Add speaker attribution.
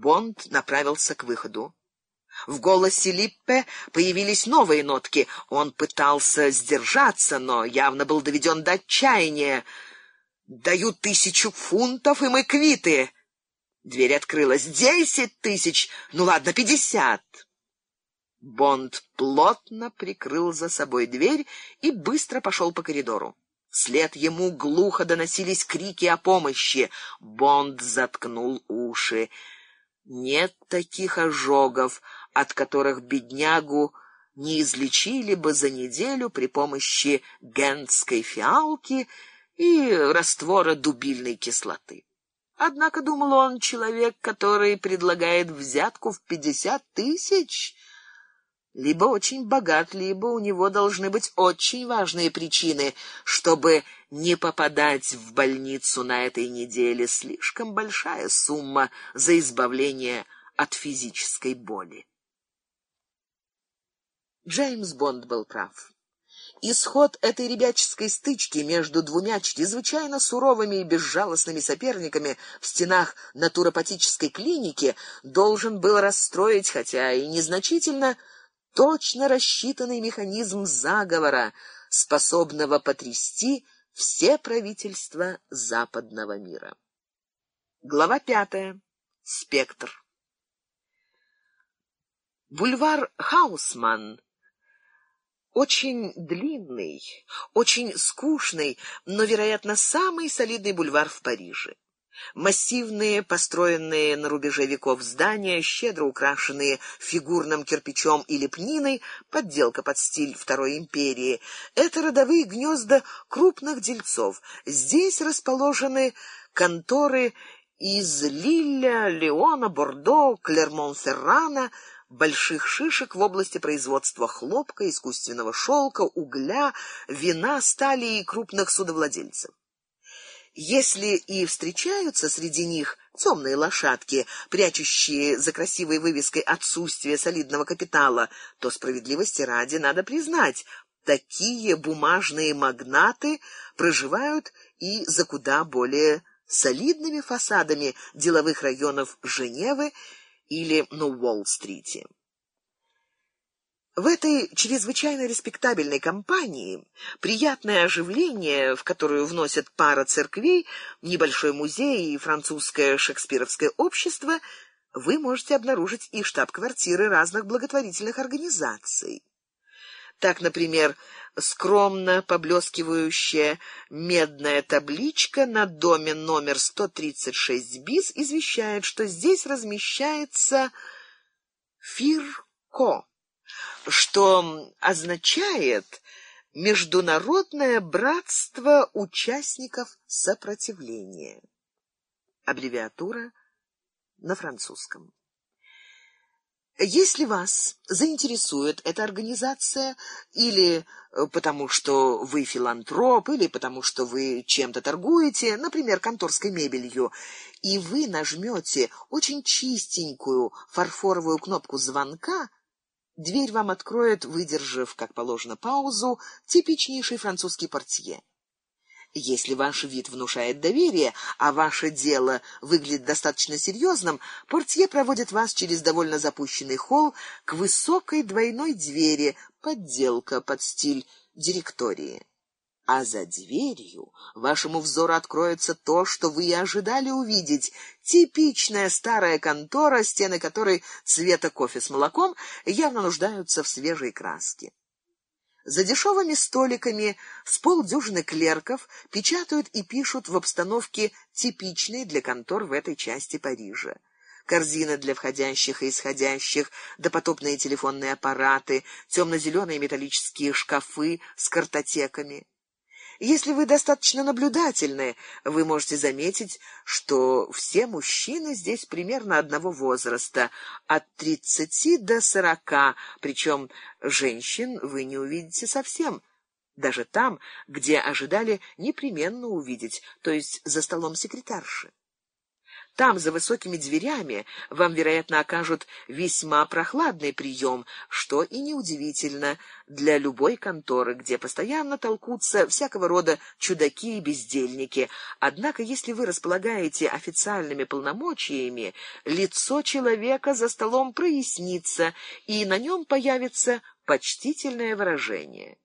Speaker 1: Бонд направился к выходу. В голосе Липпе появились новые нотки. Он пытался сдержаться, но явно был доведен до отчаяния. «Даю тысячу фунтов, и мы квиты!» Дверь открылась. «Десять тысяч! Ну ладно, пятьдесят!» Бонд плотно прикрыл за собой дверь и быстро пошел по коридору. Вслед ему глухо доносились крики о помощи. Бонд заткнул уши. Нет таких ожогов, от которых беднягу не излечили бы за неделю при помощи гентской фиалки и раствора дубильной кислоты. Однако, думал он, человек, который предлагает взятку в пятьдесят тысяч, либо очень богат, либо у него должны быть очень важные причины, чтобы не попадать в больницу на этой неделе. Слишком большая сумма за избавление от физической боли. Джеймс Бонд был прав. Исход этой ребяческой стычки между двумя чрезвычайно суровыми и безжалостными соперниками в стенах натуропатической клиники должен был расстроить, хотя и незначительно, точно рассчитанный механизм заговора, способного потрясти все правительства западного мира. Глава пятая. Спектр. Бульвар Хаусман очень длинный, очень скучный, но, вероятно, самый солидный бульвар в Париже. Массивные, построенные на рубеже веков здания, щедро украшенные фигурным кирпичом и лепниной, подделка под стиль Второй империи. Это родовые гнезда крупных дельцов. Здесь расположены конторы из Лилля, Леона, Бордо, Клермон-Феррана, больших шишек в области производства хлопка, искусственного шелка, угля, вина, стали и крупных судовладельцев. Если и встречаются среди них темные лошадки, прячущие за красивой вывеской отсутствие солидного капитала, то справедливости ради надо признать, такие бумажные магнаты проживают и за куда более солидными фасадами деловых районов Женевы или на Уолл-стрите. В этой чрезвычайно респектабельной компании приятное оживление, в которую вносят пара церквей, небольшой музей и французское шекспировское общество, вы можете обнаружить и штаб-квартиры разных благотворительных организаций. Так, например, скромно поблескивающая медная табличка на доме номер 136 БИС извещает, что здесь размещается Фирко что означает Международное братство участников сопротивления. Аббревиатура на французском. Если вас заинтересует эта организация или э, потому что вы филантроп, или потому что вы чем-то торгуете, например, конторской мебелью, и вы нажмете очень чистенькую фарфоровую кнопку звонка, Дверь вам откроет, выдержав, как положено, паузу, типичнейший французский портье. Если ваш вид внушает доверие, а ваше дело выглядит достаточно серьезным, портье проводит вас через довольно запущенный холл к высокой двойной двери, подделка под стиль директории а за дверью вашему взору откроется то, что вы и ожидали увидеть. Типичная старая контора, стены которой цвета кофе с молоком явно нуждаются в свежей краске. За дешевыми столиками с полдюжины клерков печатают и пишут в обстановке типичной для контор в этой части Парижа. Корзины для входящих и исходящих, допотопные телефонные аппараты, темно-зеленые металлические шкафы с картотеками. Если вы достаточно наблюдательны, вы можете заметить, что все мужчины здесь примерно одного возраста, от тридцати до сорока, причем женщин вы не увидите совсем, даже там, где ожидали непременно увидеть, то есть за столом секретарши. Там, за высокими дверями, вам, вероятно, окажут весьма прохладный прием, что и неудивительно для любой конторы, где постоянно толкутся всякого рода чудаки и бездельники. Однако, если вы располагаете официальными полномочиями, лицо человека за столом прояснится, и на нем появится почтительное выражение.